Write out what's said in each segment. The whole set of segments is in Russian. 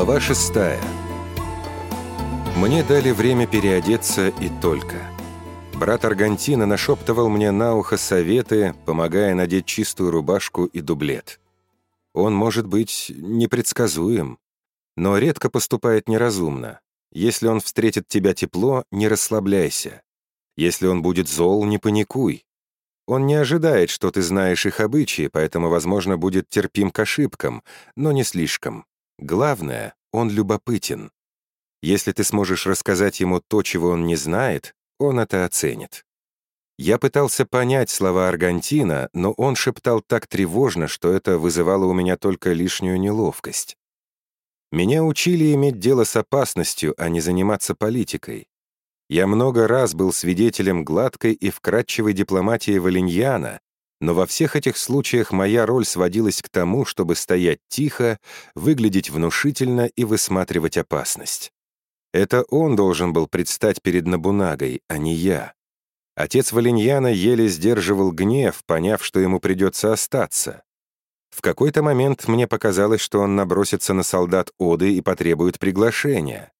Глава шестая. Мне дали время переодеться и только. Брат Аргантина нашептывал мне на ухо советы, помогая надеть чистую рубашку и дублет. Он может быть непредсказуем, но редко поступает неразумно. Если он встретит тебя тепло, не расслабляйся. Если он будет зол, не паникуй. Он не ожидает, что ты знаешь их обычаи, поэтому, возможно, будет терпим к ошибкам, но не слишком. Главное, он любопытен. Если ты сможешь рассказать ему то, чего он не знает, он это оценит. Я пытался понять слова Аргантина, но он шептал так тревожно, что это вызывало у меня только лишнюю неловкость. Меня учили иметь дело с опасностью, а не заниматься политикой. Я много раз был свидетелем гладкой и вкрадчивой дипломатии Валиньяна, но во всех этих случаях моя роль сводилась к тому, чтобы стоять тихо, выглядеть внушительно и высматривать опасность. Это он должен был предстать перед Набунагой, а не я. Отец Валиньяна еле сдерживал гнев, поняв, что ему придется остаться. В какой-то момент мне показалось, что он набросится на солдат Оды и потребует приглашения.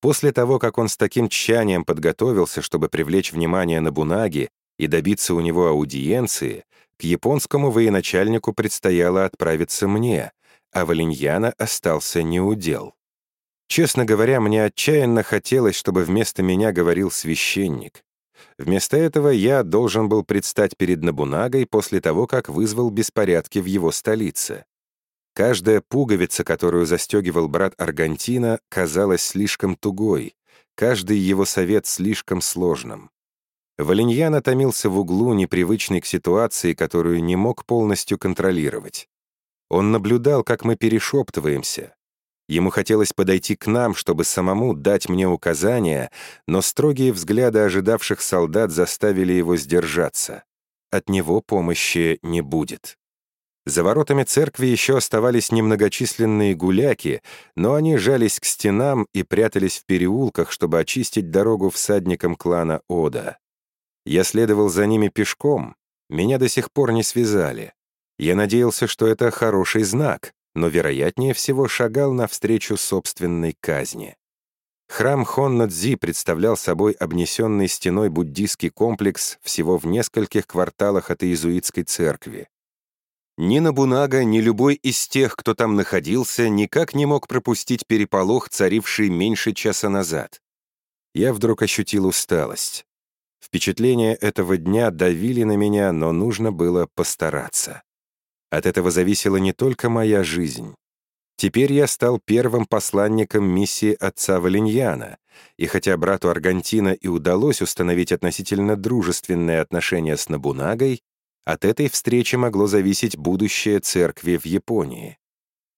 После того, как он с таким тщанием подготовился, чтобы привлечь внимание Набунаги и добиться у него аудиенции, к японскому военачальнику предстояло отправиться мне, а Валиньяна остался неудел. Честно говоря, мне отчаянно хотелось, чтобы вместо меня говорил священник. Вместо этого я должен был предстать перед Набунагой после того, как вызвал беспорядки в его столице. Каждая пуговица, которую застегивал брат Аргантина, казалась слишком тугой, каждый его совет слишком сложным. Валиньян томился в углу, непривычный к ситуации, которую не мог полностью контролировать. Он наблюдал, как мы перешептываемся. Ему хотелось подойти к нам, чтобы самому дать мне указания, но строгие взгляды ожидавших солдат заставили его сдержаться. От него помощи не будет. За воротами церкви еще оставались немногочисленные гуляки, но они жались к стенам и прятались в переулках, чтобы очистить дорогу всадникам клана Ода. Я следовал за ними пешком, меня до сих пор не связали. Я надеялся, что это хороший знак, но, вероятнее всего, шагал навстречу собственной казни. Храм Хоннадзи представлял собой обнесенный стеной буддийский комплекс всего в нескольких кварталах от иезуитской церкви. Ни Набунага, ни любой из тех, кто там находился, никак не мог пропустить переполох, царивший меньше часа назад. Я вдруг ощутил усталость. Впечатления этого дня давили на меня, но нужно было постараться. От этого зависела не только моя жизнь. Теперь я стал первым посланником миссии отца Валиньяна, и хотя брату Аргантина и удалось установить относительно дружественные отношения с Набунагой, от этой встречи могло зависеть будущее церкви в Японии.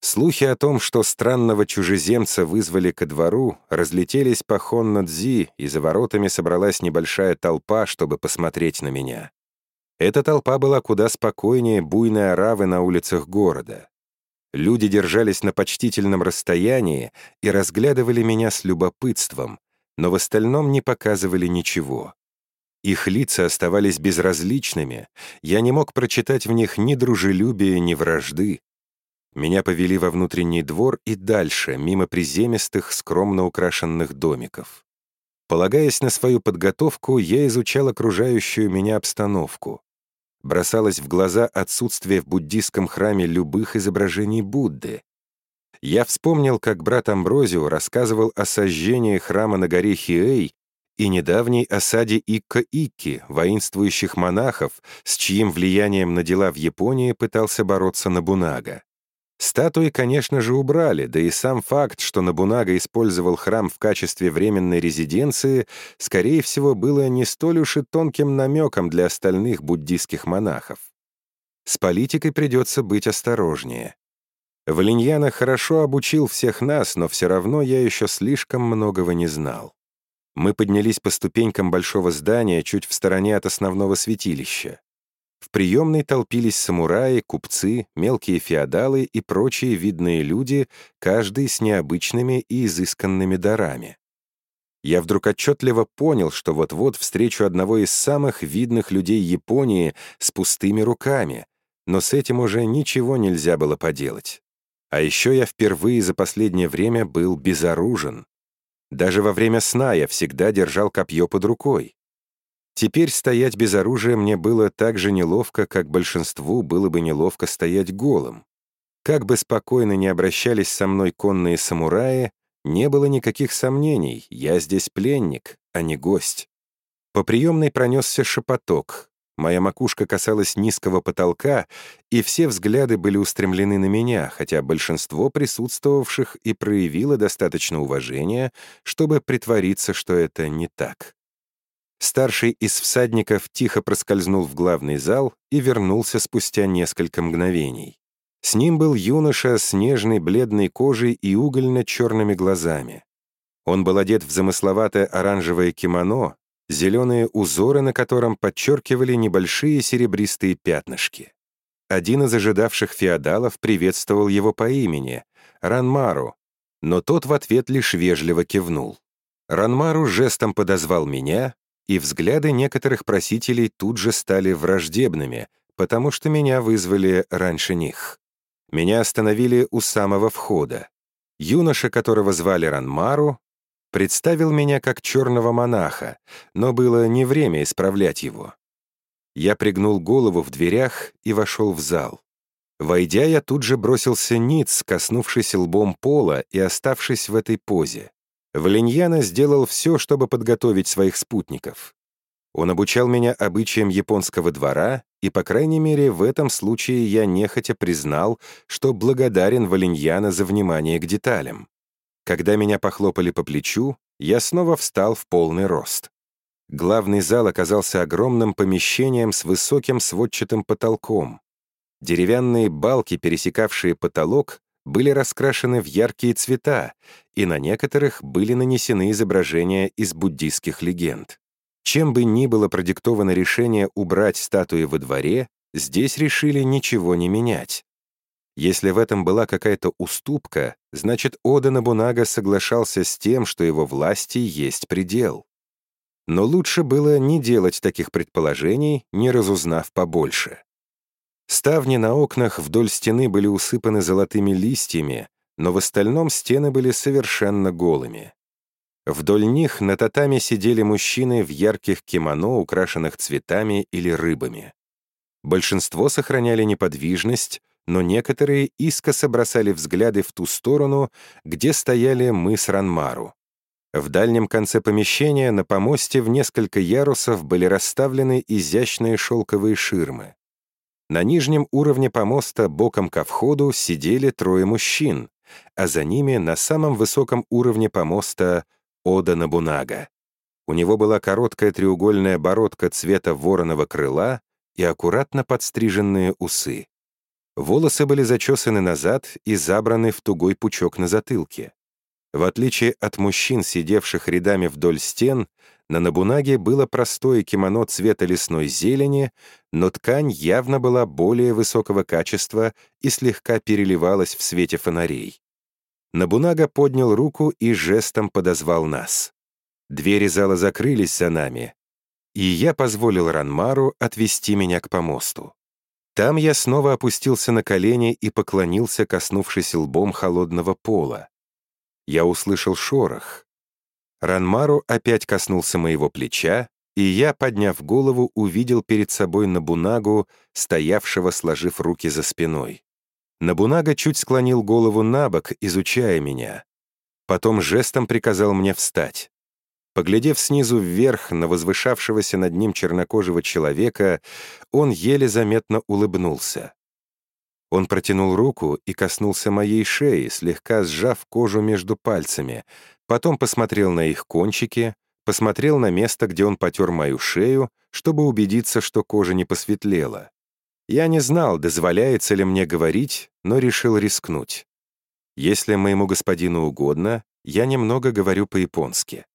Слухи о том, что странного чужеземца вызвали ко двору, разлетелись по Хоннадзи, и за воротами собралась небольшая толпа, чтобы посмотреть на меня. Эта толпа была куда спокойнее буйной оравы на улицах города. Люди держались на почтительном расстоянии и разглядывали меня с любопытством, но в остальном не показывали ничего. Их лица оставались безразличными, я не мог прочитать в них ни дружелюбия, ни вражды, меня повели во внутренний двор и дальше, мимо приземистых, скромно украшенных домиков. Полагаясь на свою подготовку, я изучал окружающую меня обстановку. Бросалось в глаза отсутствие в буддийском храме любых изображений Будды. Я вспомнил, как брат Амброзио рассказывал о сожжении храма на горе Хиэй и недавней осаде Икка-Икки, воинствующих монахов, с чьим влиянием на дела в Японии пытался бороться Набунага. Статуи, конечно же, убрали, да и сам факт, что Набунага использовал храм в качестве временной резиденции, скорее всего, было не столь уж и тонким намеком для остальных буддийских монахов. С политикой придется быть осторожнее. Валиньяна хорошо обучил всех нас, но все равно я еще слишком многого не знал. Мы поднялись по ступенькам большого здания чуть в стороне от основного святилища. В приемной толпились самураи, купцы, мелкие феодалы и прочие видные люди, каждый с необычными и изысканными дарами. Я вдруг отчетливо понял, что вот-вот встречу одного из самых видных людей Японии с пустыми руками, но с этим уже ничего нельзя было поделать. А еще я впервые за последнее время был безоружен. Даже во время сна я всегда держал копье под рукой. Теперь стоять без оружия мне было так же неловко, как большинству было бы неловко стоять голым. Как бы спокойно не обращались со мной конные самураи, не было никаких сомнений, я здесь пленник, а не гость. По приемной пронесся шепоток. Моя макушка касалась низкого потолка, и все взгляды были устремлены на меня, хотя большинство присутствовавших и проявило достаточно уважения, чтобы притвориться, что это не так. Старший из всадников тихо проскользнул в главный зал и вернулся спустя несколько мгновений. С ним был юноша с нежной бледной кожей и угольно-черными глазами. Он был одет в замысловатое оранжевое кимоно, зеленые узоры на котором подчеркивали небольшие серебристые пятнышки. Один из ожидавших феодалов приветствовал его по имени — Ранмару, но тот в ответ лишь вежливо кивнул. Ранмару жестом подозвал меня, и взгляды некоторых просителей тут же стали враждебными, потому что меня вызвали раньше них. Меня остановили у самого входа. Юноша, которого звали Ранмару, представил меня как черного монаха, но было не время исправлять его. Я пригнул голову в дверях и вошел в зал. Войдя, я тут же бросился ниц, коснувшись лбом пола и оставшись в этой позе. Валиньяна сделал все, чтобы подготовить своих спутников. Он обучал меня обычаям японского двора, и, по крайней мере, в этом случае я нехотя признал, что благодарен Валиньяна за внимание к деталям. Когда меня похлопали по плечу, я снова встал в полный рост. Главный зал оказался огромным помещением с высоким сводчатым потолком. Деревянные балки, пересекавшие потолок, были раскрашены в яркие цвета, и на некоторых были нанесены изображения из буддийских легенд. Чем бы ни было продиктовано решение убрать статуи во дворе, здесь решили ничего не менять. Если в этом была какая-то уступка, значит, Ода Набунага соглашался с тем, что его власти есть предел. Но лучше было не делать таких предположений, не разузнав побольше. Ставни на окнах вдоль стены были усыпаны золотыми листьями, но в остальном стены были совершенно голыми. Вдоль них на татами сидели мужчины в ярких кимоно, украшенных цветами или рыбами. Большинство сохраняли неподвижность, но некоторые искоса бросали взгляды в ту сторону, где стояли мы с Ранмару. В дальнем конце помещения на помосте в несколько ярусов были расставлены изящные шелковые ширмы. На нижнем уровне помоста боком ко входу сидели трое мужчин, а за ними на самом высоком уровне помоста Ода Набунага. У него была короткая треугольная бородка цвета вороного крыла и аккуратно подстриженные усы. Волосы были зачесаны назад и забраны в тугой пучок на затылке. В отличие от мужчин, сидевших рядами вдоль стен, на Набунаге было простое кимоно цвета лесной зелени, но ткань явно была более высокого качества и слегка переливалась в свете фонарей. Набунага поднял руку и жестом подозвал нас. Двери зала закрылись за нами, и я позволил Ранмару отвести меня к помосту. Там я снова опустился на колени и поклонился, коснувшись лбом холодного пола. Я услышал шорох. Ранмару опять коснулся моего плеча, и я, подняв голову, увидел перед собой Набунагу, стоявшего, сложив руки за спиной. Набунага чуть склонил голову на бок, изучая меня. Потом жестом приказал мне встать. Поглядев снизу вверх на возвышавшегося над ним чернокожего человека, он еле заметно улыбнулся. Он протянул руку и коснулся моей шеи, слегка сжав кожу между пальцами, потом посмотрел на их кончики, посмотрел на место, где он потер мою шею, чтобы убедиться, что кожа не посветлела. Я не знал, дозволяется ли мне говорить, но решил рискнуть. Если моему господину угодно, я немного говорю по-японски.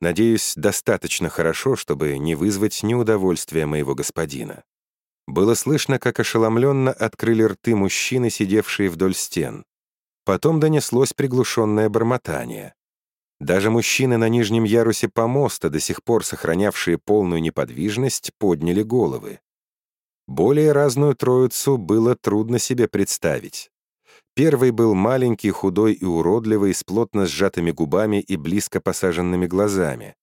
Надеюсь, достаточно хорошо, чтобы не вызвать неудовольствия моего господина. Было слышно, как ошеломленно открыли рты мужчины, сидевшие вдоль стен. Потом донеслось приглушенное бормотание. Даже мужчины на нижнем ярусе помоста, до сих пор сохранявшие полную неподвижность, подняли головы. Более разную троицу было трудно себе представить. Первый был маленький, худой и уродливый, с плотно сжатыми губами и близко посаженными глазами.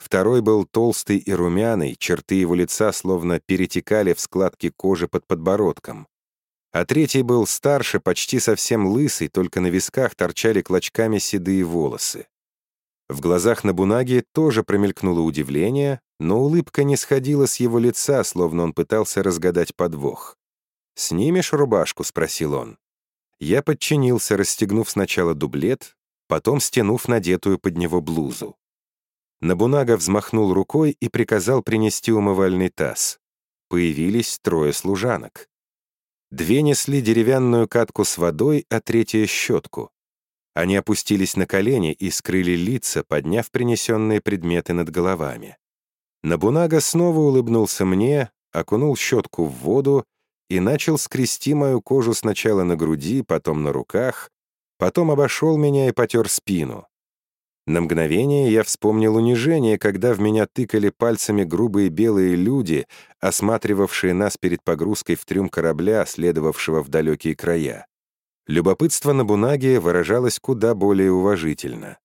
Второй был толстый и румяный, черты его лица словно перетекали в складки кожи под подбородком. А третий был старше, почти совсем лысый, только на висках торчали клочками седые волосы. В глазах Набунаги тоже промелькнуло удивление, но улыбка не сходила с его лица, словно он пытался разгадать подвох. «Снимешь рубашку?» — спросил он. Я подчинился, расстегнув сначала дублет, потом стянув надетую под него блузу. Набунага взмахнул рукой и приказал принести умывальный таз. Появились трое служанок. Две несли деревянную катку с водой, а третья — щетку. Они опустились на колени и скрыли лица, подняв принесенные предметы над головами. Набунага снова улыбнулся мне, окунул щетку в воду и начал скрести мою кожу сначала на груди, потом на руках, потом обошел меня и потер спину. На мгновение я вспомнил унижение, когда в меня тыкали пальцами грубые белые люди, осматривавшие нас перед погрузкой в трюм корабля, следовавшего в далекие края. Любопытство на Бунаге выражалось куда более уважительно.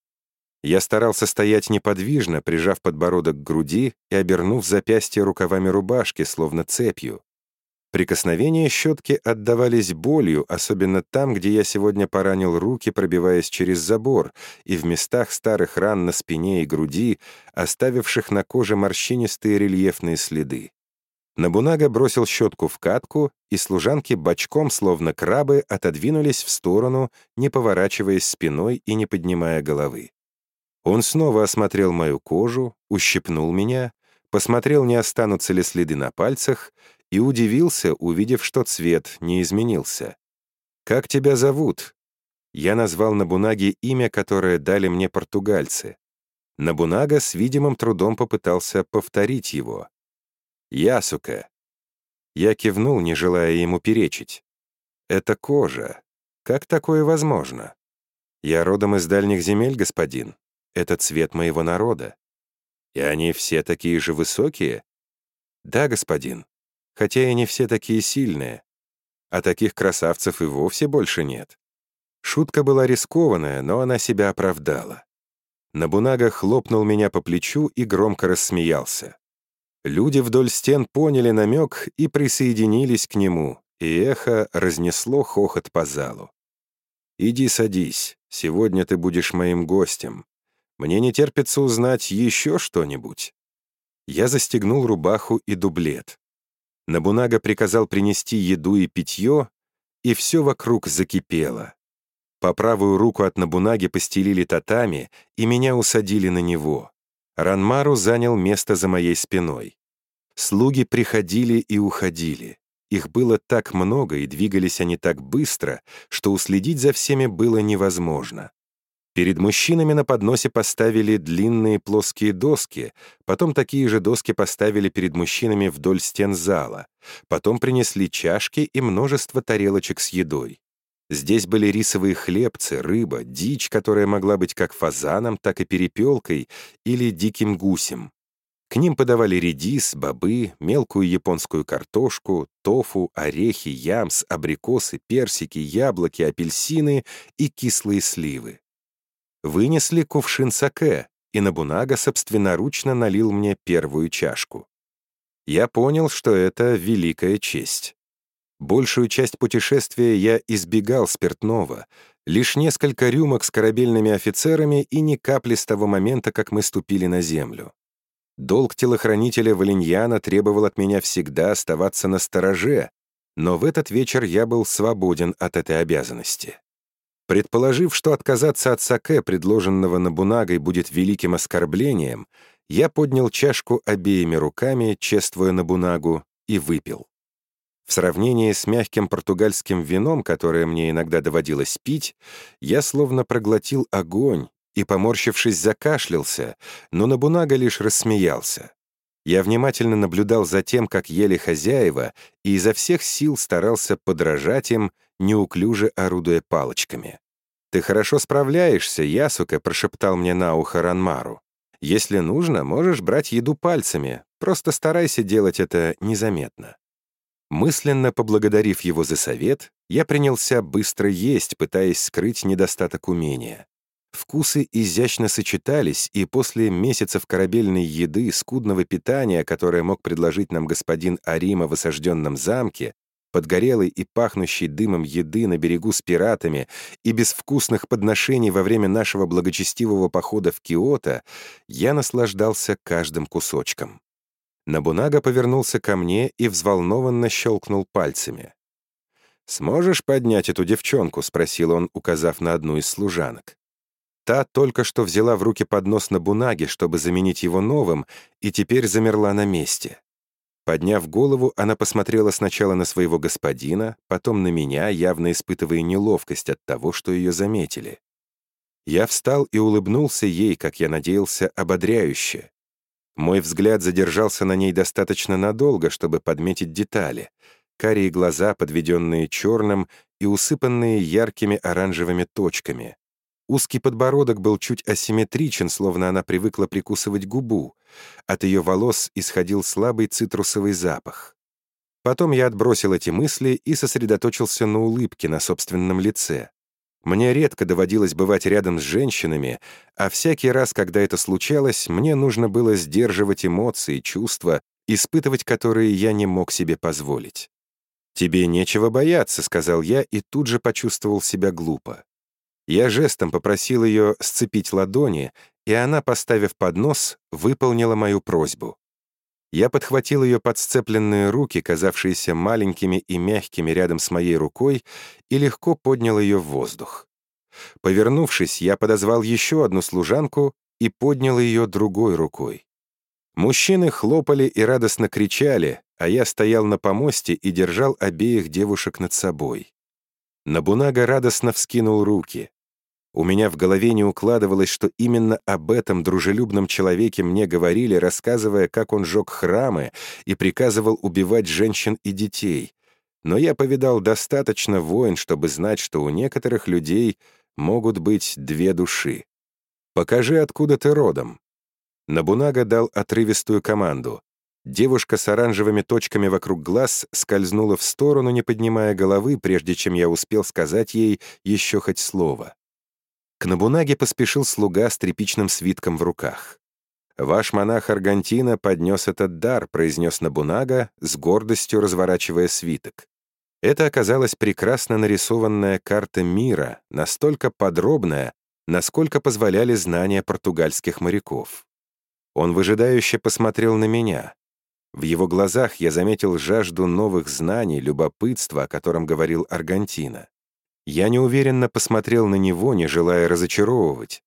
Я старался стоять неподвижно, прижав подбородок к груди и обернув запястье рукавами рубашки, словно цепью. Прикосновения щетки отдавались болью, особенно там, где я сегодня поранил руки, пробиваясь через забор, и в местах старых ран на спине и груди, оставивших на коже морщинистые рельефные следы. Набунага бросил щетку в катку, и служанки бочком, словно крабы, отодвинулись в сторону, не поворачиваясь спиной и не поднимая головы. Он снова осмотрел мою кожу, ущипнул меня, посмотрел, не останутся ли следы на пальцах, и удивился, увидев, что цвет не изменился. «Как тебя зовут?» Я назвал Набунаге имя, которое дали мне португальцы. Набунага с видимым трудом попытался повторить его. «Ясука». Я кивнул, не желая ему перечить. «Это кожа. Как такое возможно?» «Я родом из дальних земель, господин. Это цвет моего народа. И они все такие же высокие?» «Да, господин хотя и не все такие сильные. А таких красавцев и вовсе больше нет. Шутка была рискованная, но она себя оправдала. Набунага хлопнул меня по плечу и громко рассмеялся. Люди вдоль стен поняли намек и присоединились к нему, и эхо разнесло хохот по залу. «Иди садись, сегодня ты будешь моим гостем. Мне не терпится узнать еще что-нибудь». Я застегнул рубаху и дублет. Набунага приказал принести еду и питье, и все вокруг закипело. По правую руку от Набунаги постелили татами, и меня усадили на него. Ранмару занял место за моей спиной. Слуги приходили и уходили. Их было так много, и двигались они так быстро, что уследить за всеми было невозможно. Перед мужчинами на подносе поставили длинные плоские доски, потом такие же доски поставили перед мужчинами вдоль стен зала, потом принесли чашки и множество тарелочек с едой. Здесь были рисовые хлебцы, рыба, дичь, которая могла быть как фазаном, так и перепелкой или диким гусем. К ним подавали редис, бобы, мелкую японскую картошку, тофу, орехи, ямс, абрикосы, персики, яблоки, апельсины и кислые сливы вынесли кувшин саке, и Набунага собственноручно налил мне первую чашку. Я понял, что это великая честь. Большую часть путешествия я избегал спиртного, лишь несколько рюмок с корабельными офицерами и ни капли с того момента, как мы ступили на землю. Долг телохранителя Валиньяна требовал от меня всегда оставаться на стороже, но в этот вечер я был свободен от этой обязанности. Предположив, что отказаться от саке, предложенного Набунагой, будет великим оскорблением, я поднял чашку обеими руками, чествуя Набунагу, и выпил. В сравнении с мягким португальским вином, которое мне иногда доводилось пить, я словно проглотил огонь и, поморщившись, закашлялся, но Набунага лишь рассмеялся. Я внимательно наблюдал за тем, как ели хозяева, и изо всех сил старался подражать им, неуклюже орудуя палочками. «Ты хорошо справляешься, Ясука», — прошептал мне на ухо Ранмару. «Если нужно, можешь брать еду пальцами, просто старайся делать это незаметно». Мысленно поблагодарив его за совет, я принялся быстро есть, пытаясь скрыть недостаток умения. Вкусы изящно сочетались, и после месяцев корабельной еды, скудного питания, которое мог предложить нам господин Арима в осажденном замке, подгорелой и пахнущей дымом еды на берегу с пиратами и безвкусных подношений во время нашего благочестивого похода в Киото, я наслаждался каждым кусочком. Набунага повернулся ко мне и взволнованно щелкнул пальцами. «Сможешь поднять эту девчонку?» — спросил он, указав на одну из служанок. Та только что взяла в руки поднос на бунаге, чтобы заменить его новым, и теперь замерла на месте. Подняв голову, она посмотрела сначала на своего господина, потом на меня, явно испытывая неловкость от того, что ее заметили. Я встал и улыбнулся ей, как я надеялся, ободряюще. Мой взгляд задержался на ней достаточно надолго, чтобы подметить детали. Карие глаза, подведенные черным и усыпанные яркими оранжевыми точками. Узкий подбородок был чуть асимметричен, словно она привыкла прикусывать губу. От ее волос исходил слабый цитрусовый запах. Потом я отбросил эти мысли и сосредоточился на улыбке на собственном лице. Мне редко доводилось бывать рядом с женщинами, а всякий раз, когда это случалось, мне нужно было сдерживать эмоции, чувства, испытывать которые я не мог себе позволить. «Тебе нечего бояться», — сказал я и тут же почувствовал себя глупо. Я жестом попросил ее сцепить ладони, и она, поставив поднос, выполнила мою просьбу. Я подхватил ее под сцепленные руки, казавшиеся маленькими и мягкими рядом с моей рукой, и легко поднял ее в воздух. Повернувшись, я подозвал еще одну служанку и поднял ее другой рукой. Мужчины хлопали и радостно кричали, а я стоял на помосте и держал обеих девушек над собой. Набунага радостно вскинул руки. У меня в голове не укладывалось, что именно об этом дружелюбном человеке мне говорили, рассказывая, как он жег храмы и приказывал убивать женщин и детей. Но я повидал достаточно войн, чтобы знать, что у некоторых людей могут быть две души. «Покажи, откуда ты родом». Набунага дал отрывистую команду. Девушка с оранжевыми точками вокруг глаз скользнула в сторону, не поднимая головы, прежде чем я успел сказать ей еще хоть слово. К Набунаге поспешил слуга с тряпичным свитком в руках. «Ваш монах Аргантина поднес этот дар», — произнес Набунага, с гордостью разворачивая свиток. Это оказалась прекрасно нарисованная карта мира, настолько подробная, насколько позволяли знания португальских моряков. Он выжидающе посмотрел на меня. В его глазах я заметил жажду новых знаний, любопытства, о котором говорил Аргантина. Я неуверенно посмотрел на него, не желая разочаровывать.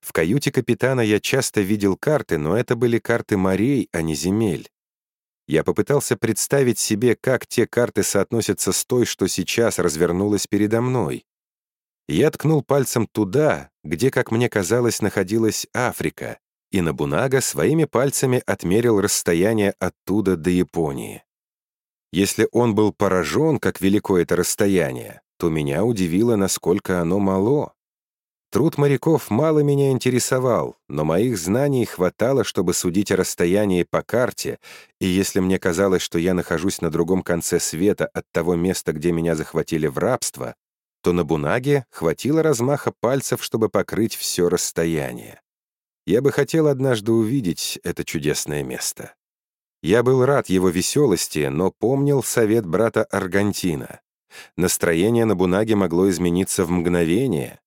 В каюте капитана я часто видел карты, но это были карты морей, а не земель. Я попытался представить себе, как те карты соотносятся с той, что сейчас развернулась передо мной. Я ткнул пальцем туда, где, как мне казалось, находилась Африка, и Набунага своими пальцами отмерил расстояние оттуда до Японии. Если он был поражен, как велико это расстояние, то меня удивило, насколько оно мало. Труд моряков мало меня интересовал, но моих знаний хватало, чтобы судить о расстоянии по карте, и если мне казалось, что я нахожусь на другом конце света от того места, где меня захватили в рабство, то на Бунаге хватило размаха пальцев, чтобы покрыть все расстояние. Я бы хотел однажды увидеть это чудесное место. Я был рад его веселости, но помнил совет брата Аргантина. Настроение на Бунаге могло измениться в мгновение.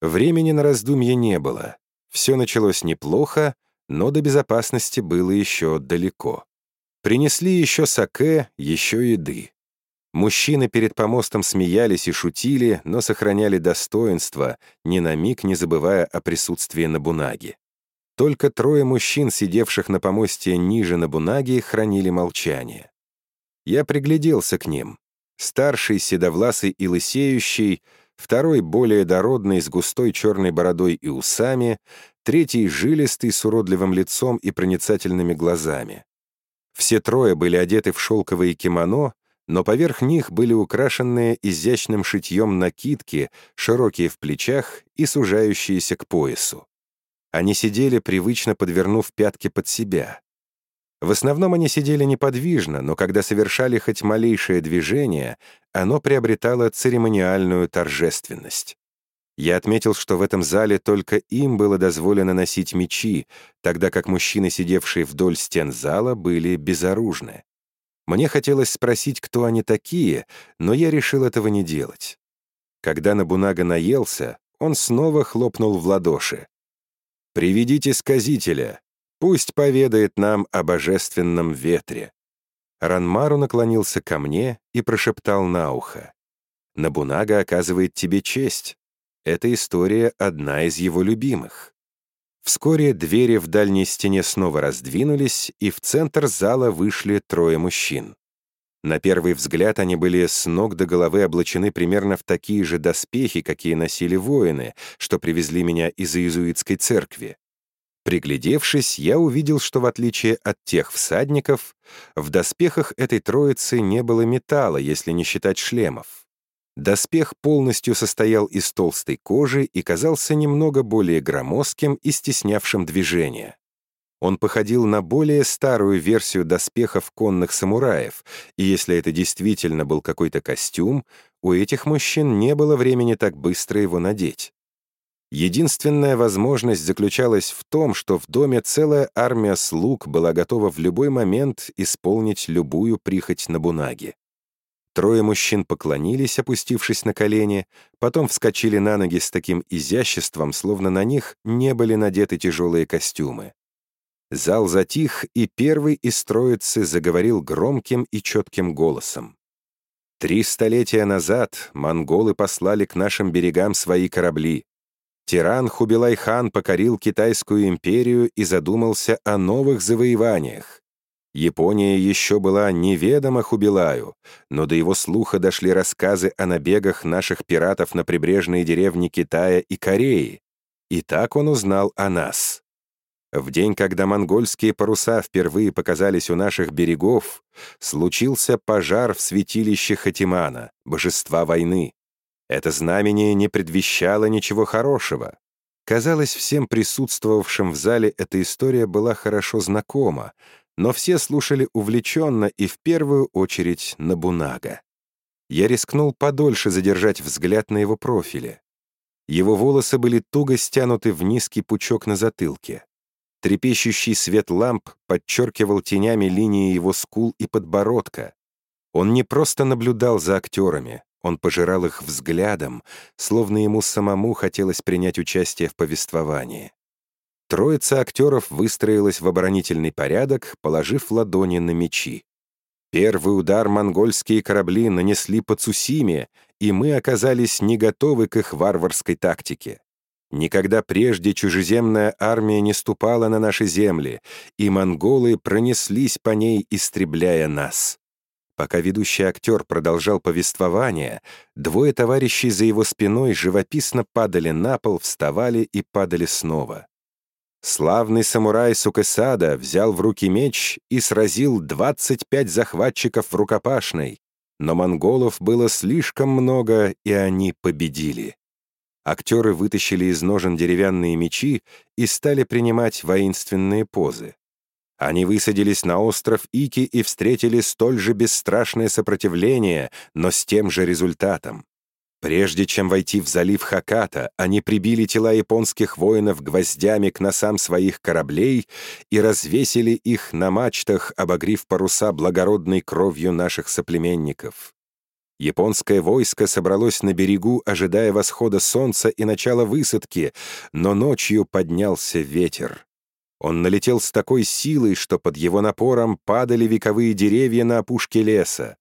Времени на раздумье не было. Все началось неплохо, но до безопасности было еще далеко. Принесли еще саке, еще еды. Мужчины перед помостом смеялись и шутили, но сохраняли достоинство, ни на миг не забывая о присутствии на Бунаге. Только трое мужчин, сидевших на помосте ниже на Бунаге, хранили молчание. Я пригляделся к ним. Старший, седовласый и лысеющий, второй более дородный, с густой черной бородой и усами, третий жилистый, с уродливым лицом и проницательными глазами. Все трое были одеты в шелковые кимоно, но поверх них были украшенные изящным шитьем накидки, широкие в плечах и сужающиеся к поясу. Они сидели, привычно подвернув пятки под себя. В основном они сидели неподвижно, но когда совершали хоть малейшее движение, оно приобретало церемониальную торжественность. Я отметил, что в этом зале только им было дозволено носить мечи, тогда как мужчины, сидевшие вдоль стен зала, были безоружны. Мне хотелось спросить, кто они такие, но я решил этого не делать. Когда Набунага наелся, он снова хлопнул в ладоши. «Приведите сказителя, пусть поведает нам о божественном ветре». Ранмару наклонился ко мне и прошептал на ухо. «Набунага оказывает тебе честь. Эта история одна из его любимых». Вскоре двери в дальней стене снова раздвинулись, и в центр зала вышли трое мужчин. На первый взгляд они были с ног до головы облачены примерно в такие же доспехи, какие носили воины, что привезли меня из иезуитской церкви. Приглядевшись, я увидел, что в отличие от тех всадников, в доспехах этой троицы не было металла, если не считать шлемов. Доспех полностью состоял из толстой кожи и казался немного более громоздким и стеснявшим движение. Он походил на более старую версию доспехов конных самураев, и если это действительно был какой-то костюм, у этих мужчин не было времени так быстро его надеть. Единственная возможность заключалась в том, что в доме целая армия слуг была готова в любой момент исполнить любую прихоть на бунаге. Трое мужчин поклонились, опустившись на колени, потом вскочили на ноги с таким изяществом, словно на них не были надеты тяжелые костюмы. Зал затих, и первый из троицы заговорил громким и четким голосом. «Три столетия назад монголы послали к нашим берегам свои корабли. Тиран Хубилай-хан покорил Китайскую империю и задумался о новых завоеваниях. Япония еще была неведома Хубилаю, но до его слуха дошли рассказы о набегах наших пиратов на прибрежные деревни Китая и Кореи. И так он узнал о нас. В день, когда монгольские паруса впервые показались у наших берегов, случился пожар в святилище Хатимана, божества войны. Это знамение не предвещало ничего хорошего. Казалось, всем присутствовавшим в зале эта история была хорошо знакома, но все слушали увлеченно и в первую очередь на Бунага. Я рискнул подольше задержать взгляд на его профиле. Его волосы были туго стянуты в низкий пучок на затылке. Трепещущий свет ламп подчеркивал тенями линии его скул и подбородка. Он не просто наблюдал за актерами, он пожирал их взглядом, словно ему самому хотелось принять участие в повествовании. Троица актеров выстроилась в оборонительный порядок, положив ладони на мечи. Первый удар монгольские корабли нанесли по Цусиме, и мы оказались не готовы к их варварской тактике. Никогда прежде чужеземная армия не ступала на наши земли, и монголы пронеслись по ней, истребляя нас. Пока ведущий актер продолжал повествование, двое товарищей за его спиной живописно падали на пол, вставали и падали снова. Славный самурай Сукесада взял в руки меч и сразил 25 захватчиков в рукопашной, но монголов было слишком много, и они победили. Актеры вытащили из ножен деревянные мечи и стали принимать воинственные позы. Они высадились на остров Ики и встретили столь же бесстрашное сопротивление, но с тем же результатом. Прежде чем войти в залив Хаката, они прибили тела японских воинов гвоздями к носам своих кораблей и развесили их на мачтах, обогрив паруса благородной кровью наших соплеменников. Японское войско собралось на берегу, ожидая восхода солнца и начала высадки, но ночью поднялся ветер. Он налетел с такой силой, что под его напором падали вековые деревья на опушке леса.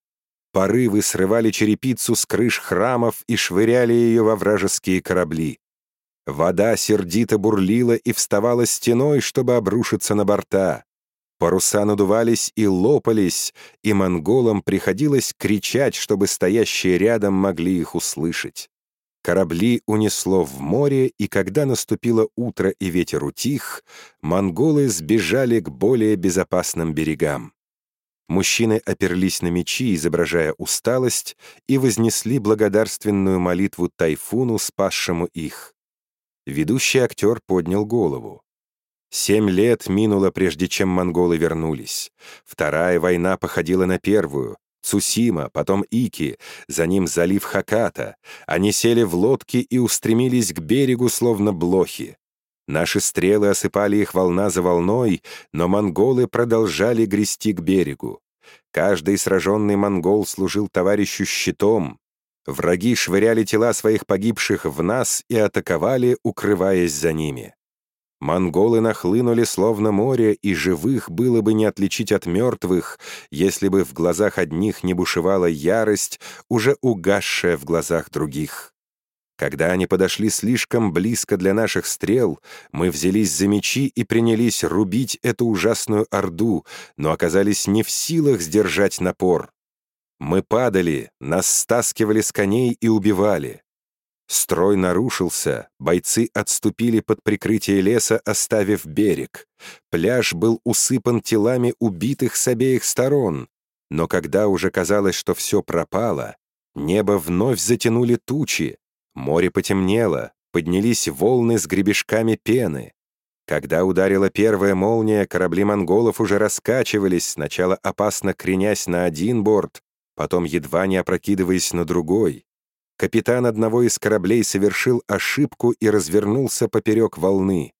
Порывы срывали черепицу с крыш храмов и швыряли ее во вражеские корабли. Вода сердито бурлила и вставала стеной, чтобы обрушиться на борта. Паруса надувались и лопались, и монголам приходилось кричать, чтобы стоящие рядом могли их услышать. Корабли унесло в море, и когда наступило утро и ветер утих, монголы сбежали к более безопасным берегам. Мужчины оперлись на мечи, изображая усталость, и вознесли благодарственную молитву тайфуну, спасшему их. Ведущий актер поднял голову. Семь лет минуло, прежде чем монголы вернулись. Вторая война походила на первую. Цусима, потом Ики, за ним залив Хаката. Они сели в лодки и устремились к берегу, словно блохи. Наши стрелы осыпали их волна за волной, но монголы продолжали грести к берегу. Каждый сраженный монгол служил товарищу щитом. Враги швыряли тела своих погибших в нас и атаковали, укрываясь за ними. Монголы нахлынули словно море, и живых было бы не отличить от мертвых, если бы в глазах одних не бушевала ярость, уже угасшая в глазах других. Когда они подошли слишком близко для наших стрел, мы взялись за мечи и принялись рубить эту ужасную орду, но оказались не в силах сдержать напор. Мы падали, нас стаскивали с коней и убивали. Строй нарушился, бойцы отступили под прикрытие леса, оставив берег. Пляж был усыпан телами убитых с обеих сторон. Но когда уже казалось, что все пропало, небо вновь затянули тучи, море потемнело, поднялись волны с гребешками пены. Когда ударила первая молния, корабли монголов уже раскачивались, сначала опасно кренясь на один борт, потом едва не опрокидываясь на другой. Капитан одного из кораблей совершил ошибку и развернулся поперек волны.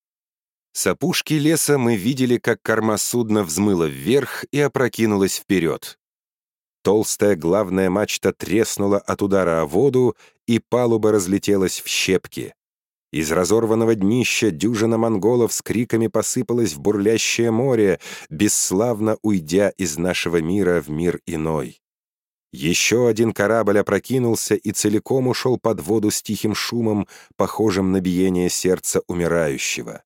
С опушки леса мы видели, как корма судна взмыла вверх и опрокинулась вперед. Толстая главная мачта треснула от удара о воду, и палуба разлетелась в щепки. Из разорванного днища дюжина монголов с криками посыпалась в бурлящее море, бесславно уйдя из нашего мира в мир иной. Еще один корабль опрокинулся и целиком ушел под воду с тихим шумом, похожим на биение сердца умирающего.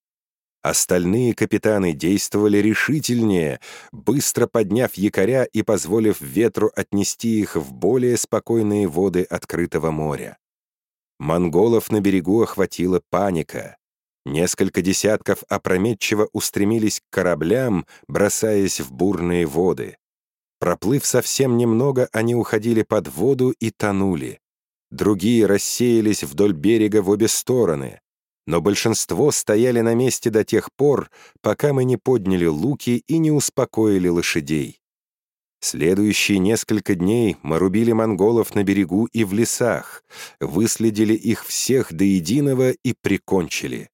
Остальные капитаны действовали решительнее, быстро подняв якоря и позволив ветру отнести их в более спокойные воды открытого моря. Монголов на берегу охватила паника. Несколько десятков опрометчиво устремились к кораблям, бросаясь в бурные воды. Проплыв совсем немного, они уходили под воду и тонули. Другие рассеялись вдоль берега в обе стороны. Но большинство стояли на месте до тех пор, пока мы не подняли луки и не успокоили лошадей. Следующие несколько дней мы рубили монголов на берегу и в лесах, выследили их всех до единого и прикончили.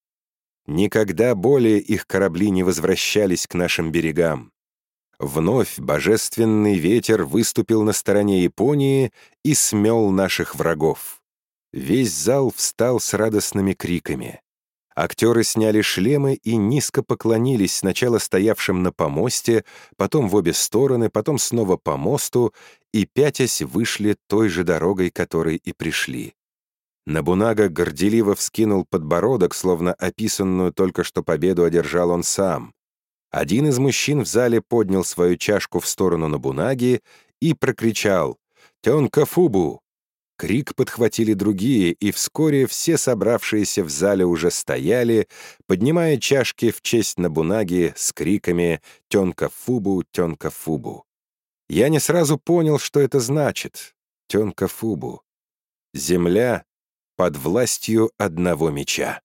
Никогда более их корабли не возвращались к нашим берегам. Вновь божественный ветер выступил на стороне Японии и смел наших врагов. Весь зал встал с радостными криками. Актеры сняли шлемы и низко поклонились сначала стоявшим на помосте, потом в обе стороны, потом снова по мосту, и, пятясь, вышли той же дорогой, которой и пришли. Набунага горделиво вскинул подбородок, словно описанную только что победу одержал он сам. Один из мужчин в зале поднял свою чашку в сторону Набунаги и прокричал «Тёнка Фубу!». Крик подхватили другие, и вскоре все собравшиеся в зале уже стояли, поднимая чашки в честь Набунаги с криками «Тёнка Фубу! Тёнка Фубу!». Я не сразу понял, что это значит «Тёнка Фубу». Земля под властью одного меча.